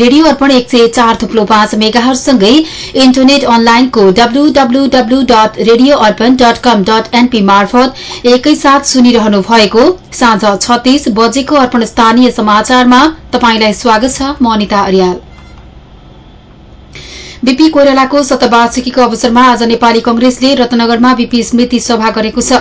Radio अर्पण एक सय चार थुप्लो पाँच मेगाहरूसँगै इन्टरनेट अनलाइनको WWW dot radio Arpan dot com dot NP मार्फत एकैसाथ सुनिरहनु भएको साँझ छत्तीस बजेको अर्पण स्थानीय समाचारमा तपाईंलाई स्वागत छ म अनिता अर्याल। बीपी कोइरालाको शतवार्षिकीको अवसरमा आज नेपाली कंग्रेसले रत्नगरमा बीपी स्मृति सभा गरेको छ।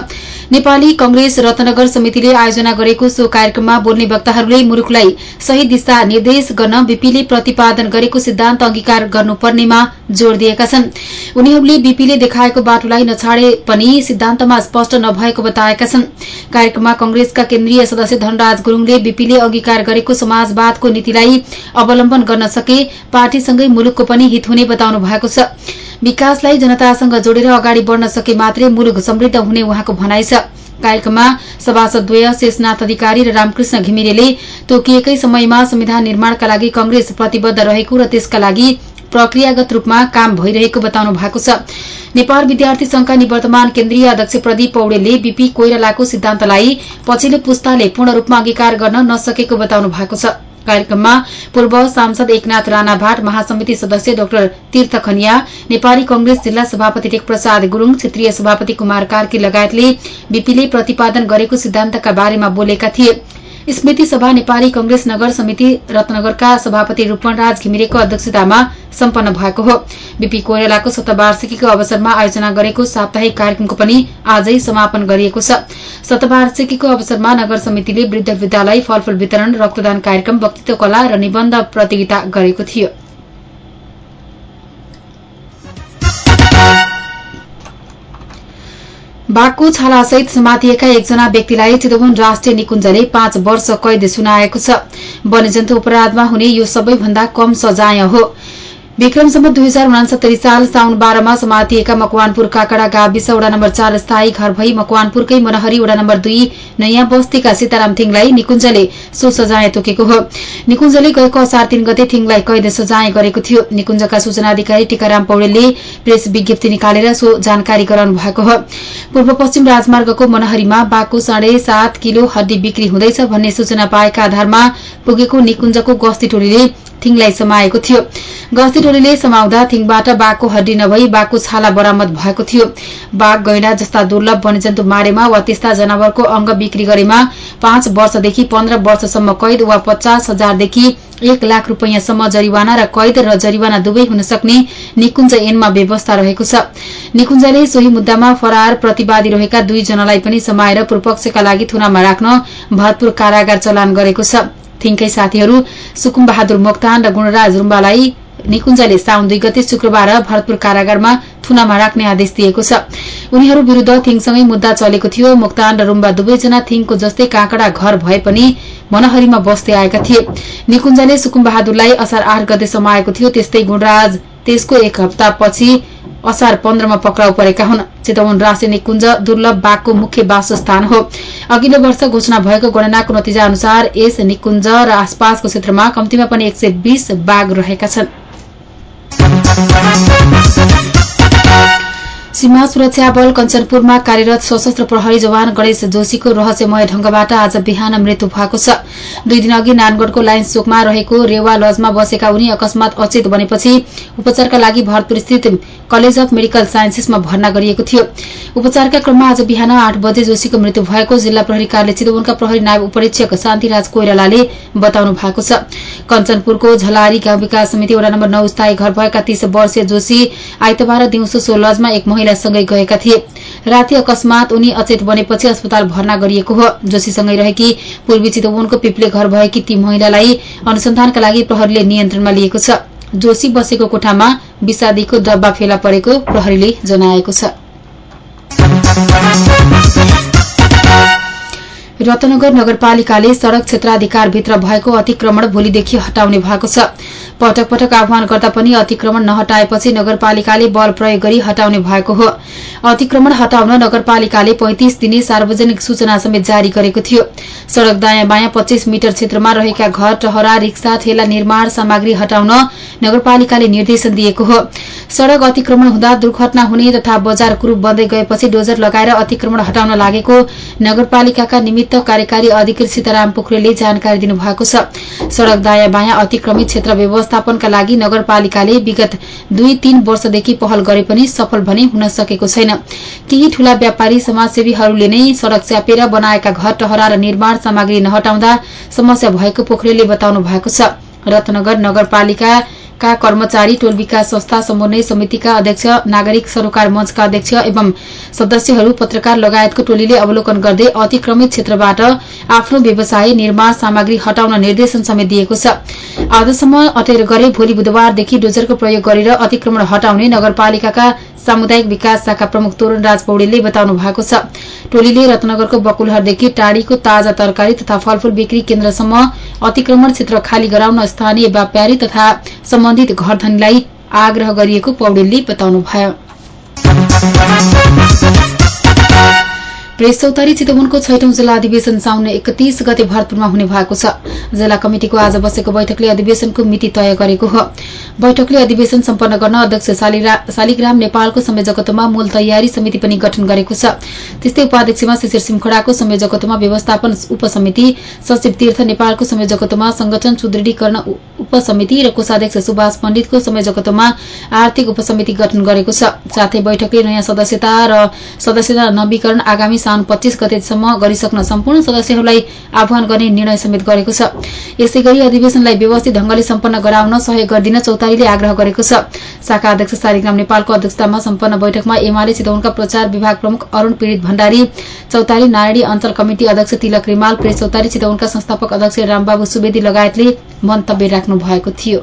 नेपाली कंग्रेस रत्नगर समितिले आयोजना गरेको सो कार्यक्रममा बोल्ने वक्ताहरूले मुलुकलाई सही दिशा निर्देश गर्न बीपीले प्रतिपादन गरेको सिद्धान्त अंगीकार गर्नुपर्नेमा जोड़ दिएका छन्। उनीहरूले बीपीले देखाएको बाटोलाई नछाडे पनि सिद्धान्तमा स्पष्ट नभएको बताएका छन्। कार्यक्रममा कंग्रेसका केन्द्रीय सदस्य धनराज गुरूङले बीपीले अंगीकार गरेको समाजवादको नीतिलाई अवलम्बन गर्न सके पार्टीसँगै मुलुकको पनि हित हुने बताउनु भएको छ। विकासलाई जनतासँग जोडेर अगाडि बढ़न सके मात्रै मुलुक समृद्ध हुने उहाँको भनाइ छ। कार्यक्रममा सभासदद्वय शेषनाथ अधिकारी र रामकृष्ण घिमिरेले तोकिएकै समयमा संविधान निर्माणका लागि कंग्रेस प्रतिबद्ध रहेको र त्यसका लागि प्रक्रियागत रूपमा काम भइरहेको बताउनु भएको छ। नेपाल विद्यार्थी संघका निवर्तमान केन्द्रीय अध्यक्ष प्रदीप पौडेलले बीपी कोइरालाको सिद्धान्तलाई पछिल्लो पुस्ताले पूर्ण रूपमा अंगीकार गर्न नसकेको बताउनु भएको छ। कार्यक्रममा पूर्व सांसद एकनाथ राणा भाट महासमिति सदस्य डाक्टर तीर्थ खनिया नेपाली कंग्रेस जिल्ला सभापति टेक प्रसाद गुरूङ क्षेत्रीय सभापति कुमार कार्की लगायतले बीपीले प्रतिपादन गरेको सिद्धान्तका बारेमा बोलेका थिए। स्मृति सभा नेपाली कंग्रेस नगर समिति रत्नगरका सभापति रूपनराज घिमिरेको अध्यक्षतामा सम्पन्न भएको हो। बीपी कोइरालाको शतवार्षिकीको अवसरमा आयोजना गरेको साप्ताहिक कार्यक्रमको पनि आजै समापन गरिएको छ। शतवार्षिकीको अवसरमा नगर समितिले वृद्ध विद्यालय फलफूल वितरण रक्तदान कार्यक्रम वक्तित्व कला र निबन्ध प्रतियोगिता गरेको थियो। बाघको छालासहित समातिएका एकजना व्यक्तिलाई चितवन राष्ट्रिय निकुञ्जले पाँच वर्ष कैद सुनाएको छ। वन्यजन्तु अपराधमा हुने यो सबैभन्दा कम सजाय हो। विक्रमसम्म दुई हजार उनासत्तरी साल साउन बाह्रमा समातिएका मकवानपुर काकडा गाविस वडा नम्बर चार स्थायी घर भई मकवानपुरकै मनहरी वडा नम्बर दुई नयाँ बस्तीका सीताराम थिङलाई निकुञ्जले सो सजाय तोकेको हो। निकुञ्जले गएको असार तीन गते थिङलाई कैद सजाय गरेको थियो। निकुञ्जका सूचना अधिकारी टीकाराम पौडेलले प्रेस विज्ञप्ति निकालेर सो जानकारी गराउनु भएको हो। पूर्व पश्चिम राजमार्गको मनहरीमा बाघको साढे किलो हड्डी बिक्री हुँदैछ भन्ने सूचना पाएका आधारमा पुगेको निकुञ्जको गस्ती टोलीले थिङलाई समाएको थियो। गस्ती टोलीले समाउँदा थिङबाट बाघको हड्डी नभई बाघको छाला बरामद भएको थियो। बाघ गैंडा जस्ता दुर्लभ वन्यजन्तु मारेमा वा त्यस्ता जनावरको अंग बिक्री गरेमा पाँच वर्षदेखि पन्ध्र वर्षसम्म कैद वा पचास हजारदेखि एक लाख रूपियाँसम्म जरिवाना र कैद र जरिवाना दुवै हुन सक्ने निकुञ्ज ऐनमा व्यवस्था रहेको छ। निकुञ्जले सोही मुद्दामा फरार प्रतिवादी रहेका दुईजनालाई पनि समाएर पूर्वपक्षका लागि थुनामा राख्न भरतपुर कारागार चलान गरेको छ। थिङकै साथीहरू सुकुम बहादुर मोक्तान र गुणराज रुम्बालाई निकुञ्जले साउन दुई गते शुक्रबार भरतपुर कारागारमा थुनामा राख्ने आदेश दिएको छ। उनीहरू विरूद्ध थिङसँगै मुद्दा चलेको थियो। मोक्तान र रुम्बा दुवैजना थिङको जस्तै काँकडा घर भए पनि मनहरीमा बस्दै आएका थिए। निकुञ्जले सुकुम बहादुरलाई असार आठ गते समाएको थियो। त्यस्तै गुणराज त्यसको एक हप्तापछि असार पन्ध्रमा पक्राउ परेका हुन्। चितवन राष्ट्रिय निकुञ्ज दुर्लभ बाघको मुख्य वासस्थान हो। अघिल्लो वर्ष घोषणा भएको गणनाको नतिजा अनुसार यस निकुञ्ज र आसपासको क्षेत्रमा कम्तीमा पनि एक सय बीस बाघ रहेका छन्। सीमा सुरक्षा बल कञ्चनपुरमा कार्यरत सशस्त्र प्रहरी जवान गणेश जोशीको रहस्यमय ढंगबाट आज बिहान मृत्यु भएको छ। दुई दिन अघि नानगढ़को लाइन्स चोकमा रहेको रेवा लजमा बसेका उनी अकस्मात अचेत बनेपछि उपचारका लागि भरतपुर स्थित कलेज अफ मेडिकल साइन्सेसमा भर्ना गरिएको थियो। उपचारका क्रममा आज बिहान आठ बजे जोशीको मृत्यु भएको जिल्ला प्रहरी कार्यालय चितवनका प्रहरी नायब उपरीक्षक शान्तिराज कोइरालाले बताउनु भएको छ। कञ्चनपुरको झलारी गाउँ विकास समिति वडा नम्बर नौ स्थायी घर भएका तीस वर्षीय जोशी आइतबार दिउँसो सो लजमा एक महिलासँगै गएका थिए। राति अकस्मात उनी अचेत बनेपछि अस्पताल भर्ना गरिएको हो। जोशीसँगै रहेकी पूर्वी चितवनको पिप्ले घर भएकी ती महिलालाई अनुसन्धानका लागि प्रहरीले नियन्त्रणमा लिएको छ। जोशी बसेको कोठामा विषादीको डब्बा फेला परेको प्रहरीले जनाएको छ। रत्नगर नगरपालिकाले सड़क क्षेत्राधिकारभित्र भएको अतिक्रमण भोलिदेखि हटाउने भएको छ। पटक पटक आह्वान गर्दा पनि अतिक्रमण नहटाएपछि नगरपालिकाले बल प्रयोग गरी हटाउने भएको हो। अतिक्रमण हटाउन नगरपालिकाले पैंतिस दिने सार्वजनिक सूचना समेत जारी गरेको थियो। सड़क दायाँ बायाँ पच्चीस मिटर क्षेत्रमा रहेका घर टहरा रिक्सा ठेला निर्माण सामग्री हटाउन नगरपालिकाले निर्देशन दिएको हो। सड़क अतिक्रमण हुँदा दुर्घटना हुने तथा बजार कुरूप बन्दै गएपछि डोजर लगाएर अतिक्रमण हटाउन लागेको नगरपालिकाका निमित्त अतिरिक्त कार्यकारी अधिकृत सीताराम पोखरेलले जानकारी दिनुभएको छ। सड़क दायाँ बायाँ अतिक्रमित क्षेत्र व्यवस्थापनका लागि नगरपालिकाले विगत दुई तीन वर्षदेखि पहल गरे पनि सफल भने हुन सकेको छैन। केही ठूला व्यापारी समाजसेवीहरूले नै सड़क च्यापेर बनाएका घर टहरा र निर्माण सामग्री नहटाउँदा समस्या भएको पोखरेलले बताउनु भएको छ। रत्नगर नगरपालिका का कर्मचारी टोल विकास संस्था समन्वय समितिका अध्यक्ष नागरिक सरोकार मंचका अध्यक्ष एवं सदस्यहरू पत्रकार लगायतको टोलीले अवलोकन गर्दै अतिक्रमित क्षेत्रबाट आफ्नो व्यवसाय निर्माण सामग्री हटाउन निर्देशन समेत दिएको छ। आजसम्म अटेर गरे भोलि बुधबारदेखि डोजरको प्रयोग गरेर अतिक्रमण हटाउने नगरपालिकाका सामुदायिक विकास शाखा प्रमुख तोरण राज पौडेलले बताउनु भएको छ। टोलीले रत्नगरको बकुलहरदेखि टाढीको ताजा तरकारी तथा फलफूल बिक्री केन्द्रसम्म अतिक्रमण क्षेत्र खाली गराउन स्थानीय व्यापारी तथा सम्बन्धित घरधनीलाई आग्रह गरिएको पौडेलले बताउनुभयो। प्रेस चौतारी चितवनको छैटौं जिल्ला अधिवेशन साउन एकतीस गते भरतपुरमा हुने भएको छ। जिल्ला कमिटिको आज बसेको बैठकले अधिवेशनको मिति तय गरेको हो। बैठकले अधिवेशन सम्पन्न गर्न अध्यक्ष शालिग्राम नेपालको संयोजकत्वमा मूल तयारी समिति पनि गठन गरेको छ। त्यस्तै उपाध्यक्षमा शिशिर सिमखड़ाको संयोजकत्वमा व्यवस्थापन उपसमिति सचिव तीर्थ नेपालको संयोजकत्वमा संगठन सुदृढीकरण उपसमिति र कोषाध्यक्ष सुभाष पण्डितको संयोजकत्वमा आर्थिक उपसमिति गठन गरेको छ। साथै बैठकले नयाँ सदस्यता र सदस्यता नवीकरण आगामी साउन पच्चीस गतेसम्म गरिसक्न सम्पूर्ण सदस्यहरूलाई आह्वान गर्ने निर्णय समेत गरेको छ। यसै गरी अधिवेशनलाई व्यवस्थित ढंगले सम्पन्न गराउन सहयोग गरिदिन चौतारीले आग्रह गरेको छ। शाखा अध्यक्ष शालिग्राम नेपालको अध्यक्षतामा सम्पन्न बैठकमा एमाले चितवनका प्रचार विभाग प्रमुख अरूण पीड़ित भण्डारी चौतारी नारायणी अञ्चल कमिटी अध्यक्ष तिलक रिमाल प्रेस चौतारी चितवनका संस्थापक अध्यक्ष रामबाबु सुवेदी लगायतले मन्तव्य राख्नु भएको थियो।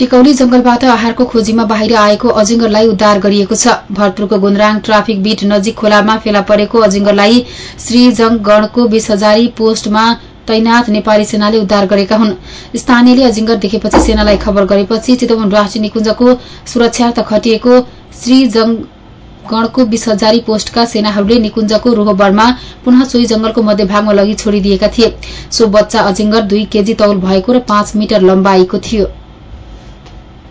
टिकौली जंगलबाट आहारको खोजीमा बाहिर आएको अजिंगरलाई उद्धार गरिएको छ। भरतपुरको गुन्द्राङ ट्राफिक बीट नजिक खोलामा फेला परेको अजिंगरलाई श्रीजंगगढ़को बीस हजारी पोस्टमा तैनाथ नेपाली सेनाले उद्धार गरेका हुन्। स्थानीयले अजिंगर देखेपछि सेनालाई खबर गरेपछि चितवन राष्ट्रिय निकुञ्जको सुरक्षार्थ खटिएको श्रीजंगगढ़को बीस हजारी पोस्टका सेनाहरूले निकुञ्जको रोहबरमा पुनः सोही जंगलको मध्यभागमा लगी छोडिदिएका थिए। सो बच्चा अजिंगर दुई केजी तौल भएको र पाँच मिटर लम्बाईको थियो।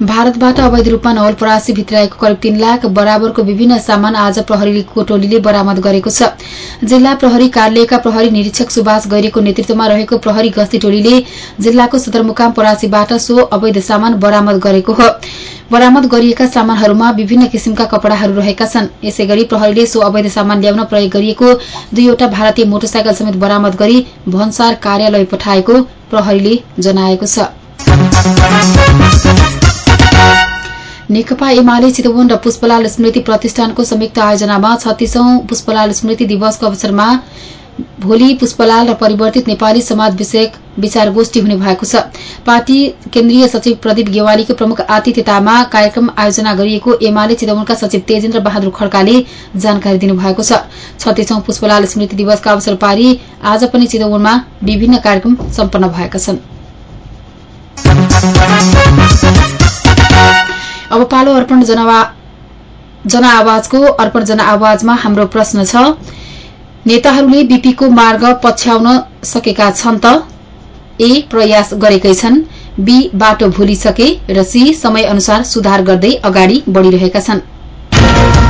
भारतबाट अवैध रूपमा नवलपरासी भित्राएको करिब तीन लाख बराबरको विभिन्न सामान आज प्रहरीको टोलीले बरामद गरेको छ। जिल्ला प्रहरी कार्यालयका प्रहरी निरीक्षक सुभाष गैरेको नेतृत्वमा रहेको प्रहरी गस्ती टोलीले जिल्लाको सदरमुकाम परासीबाट सो अवैध सामान बरामद गरेको हो। बरामद गरिएका सामानहरूमा विभिन्न किसिमका कपड़ाहरू रहेका छन्। यसै गरी प्रहरीले सो अवैध सामान ल्याउन प्रयोग गरिएको दुईवटा भारतीय मोटरसाइकल समेत बरामद गरी भन्सार कार्यालय पठाएको प्रहरीले जनाएको छ। नेकपा एमाले चितवन र पुष्पलाल स्मृति प्रतिष्ठानको संयुक्त आयोजनामा छत्तीसौं पुष्पलाल स्मृति दिवसको अवसरमा भोलि पुष्पलाल र परिवर्तित नेपाली समाज विषयक विचार गोष्ठी हुने भएको छ। पार्टी केन्द्रीय सचिव प्रदीप गेवालीको प्रमुख आतिथ्यतामा कार्यक्रम आयोजना गरिएको एमाले चितवनका सचिव तेजेन्द्र बहादुर खड्काले जानकारी दिनुभएको छ। छत्तीसौं पुष्पलाल स्मृति दिवसका अवसर पारी आज पनि चितवनमा विभिन्न कार्यक्रम सम्पन्न भएका छन्। अब पालो अर्पण जनआवाजको अर्पण जनआवाजमा हाम्रो प्रश्न छ। नेताहरूले बीपीको मार्ग पछ्याउन सकेका छन् त? ए प्रयास गरेकै छन्। बी बाटो भुलिसके र सी समय अनुसार सुधार गर्दै अगाडि बढ़िरहेका छन्।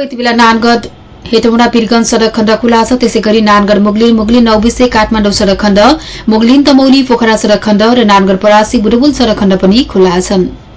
यति बेला नानगढ हेटौँडा वीरगंज सड़क खण्ड खुला छ। त्यसै गरी नानगढ मुगलिन मुगलिन नौबिसे काठमाडौँ सड़क खण्ड मुगलिन तमौली पोखरा सड़क खण्ड र नानगढ परासी बुटबुल सड़क खण्ड पनि खुला छन्।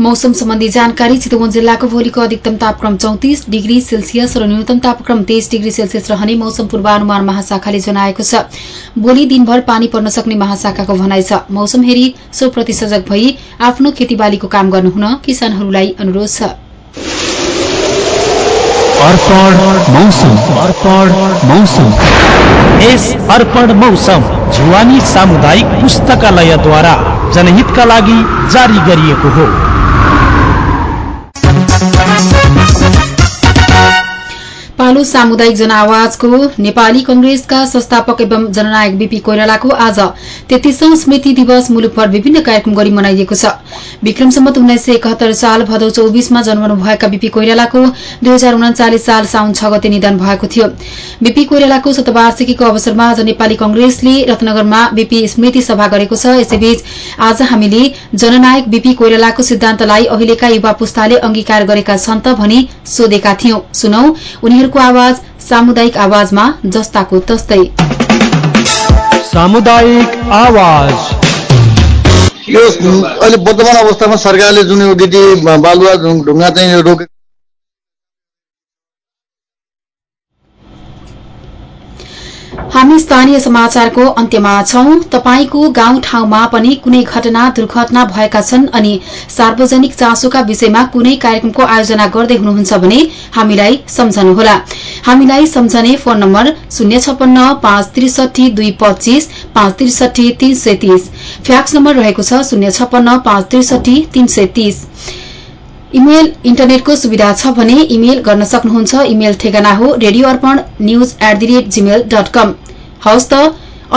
मौसम सम्बन्धी जानकारी चितवन जिल्लाको भोलिको अधिकतम तापक्रम चौतिस डिग्री सेल्सियस र न्यूनतम तापक्रम तेइस डिग्री सेल्सियस रहने मौसम पूर्वानुमान महाशाखाले जनाएको छ। भोलि दिनभर पानी पर्न सक्ने महाशाखाको भनाइ छ। मौसम हेरी सोप्रति सजग भई आफ्नो खेतीबालीको काम गर्नुहुन किसानहरूलाई अनुरोध छ। अर्पण मौसम जुवानी सामुदायिक पुस्तकालयद्वारा जनहितका लागि जारी गरिएको हो। पालो सामुदायिक जनआवाजको नेपाली कंग्रेसका संस्थापक एवं जननायक बीपी कोइरालाको आज तेत्तीसौं स्मृति दिवस मुलुकभर विभिन्न कार्यक्रम गरी मनाइएको छ। विक्रम सम्मत उन्नाइस सय एकहत्तर साल भदौ चौबिसमा जन्मनुभएका बीपी कोइरालाको दुई हजार साल साउन छ गते निधन भएको थियो। बीपी कोइरालाको शतवार्षिकीको अवसरमा आज नेपाली कंग्रेसले रत्नगरमा बीपी स्मृति सभा गरेको छ। यसैबीच आज हामीले जननायक बीपी कोइरालाको सिद्धान्तलाई अहिलेका युवा पुस्ताले अंगीकार गरेका छन् त भनी सोधेका थियौं। सुनौ उनीहरूको आवाज सामुदायिक आवाजमा जस्ताको तस्तै। सामुदायिक आवाज। यो अहिले वर्तमान अवस्थामा सरकारले जुन यो गिटी बालुवा ढुङ्गा चाहिँ रोके हामी स्थानीय समाचारको अन्त्यमा छौं। तपाईँको गाउँ ठाउँमा पनि कुनै घटना दुर्घटना भएका छन् अनि सार्वजनिक चासोका विषयमा कुनै कार्यक्रमको आयोजना गर्दै हुनुहुन्छ भने हामीलाई सम्झनुहोला। हामीलाई सम्झने फोन नम्बर शून्य छपन्न पाँच त्रिसठी दुई पच्चीस पाँच त्रिसठी तीन सय तीस। फ्याक्स नम्बर रहेको छ शून्य छपन्न पाँच त्रिसठी तीन सय तीस। इमेल इन्टरनेटको सुविधा छ भने इमेल गर्न सक्नुहुन्छ। इमेल ठेगाना हो radio Arpan news at the rate Gmail dot com हवस् त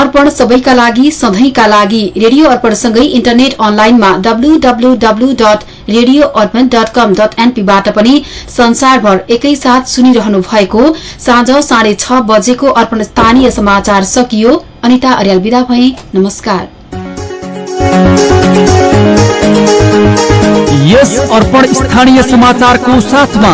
अर्पण सबैका लागि सधैँका लागि रेडियो अर्पणसँगै इन्टरनेट अनलाइनमा WWW dot radio Arpan dot com dot एनपीबाट पनि संसारभर एकैसाथ सुनिरहनु भएको साँझ साढे छ बजेको अर्पण स्थानीय समाचार सकियो। अनिता अर्याल विदा भए नमस्कार। अर्पण स्थानीय साथ साथमा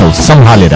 सम्हालेर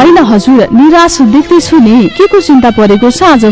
होइन हजुर निराश देख्दैछु नि के को चिन्ता परेको छ आज?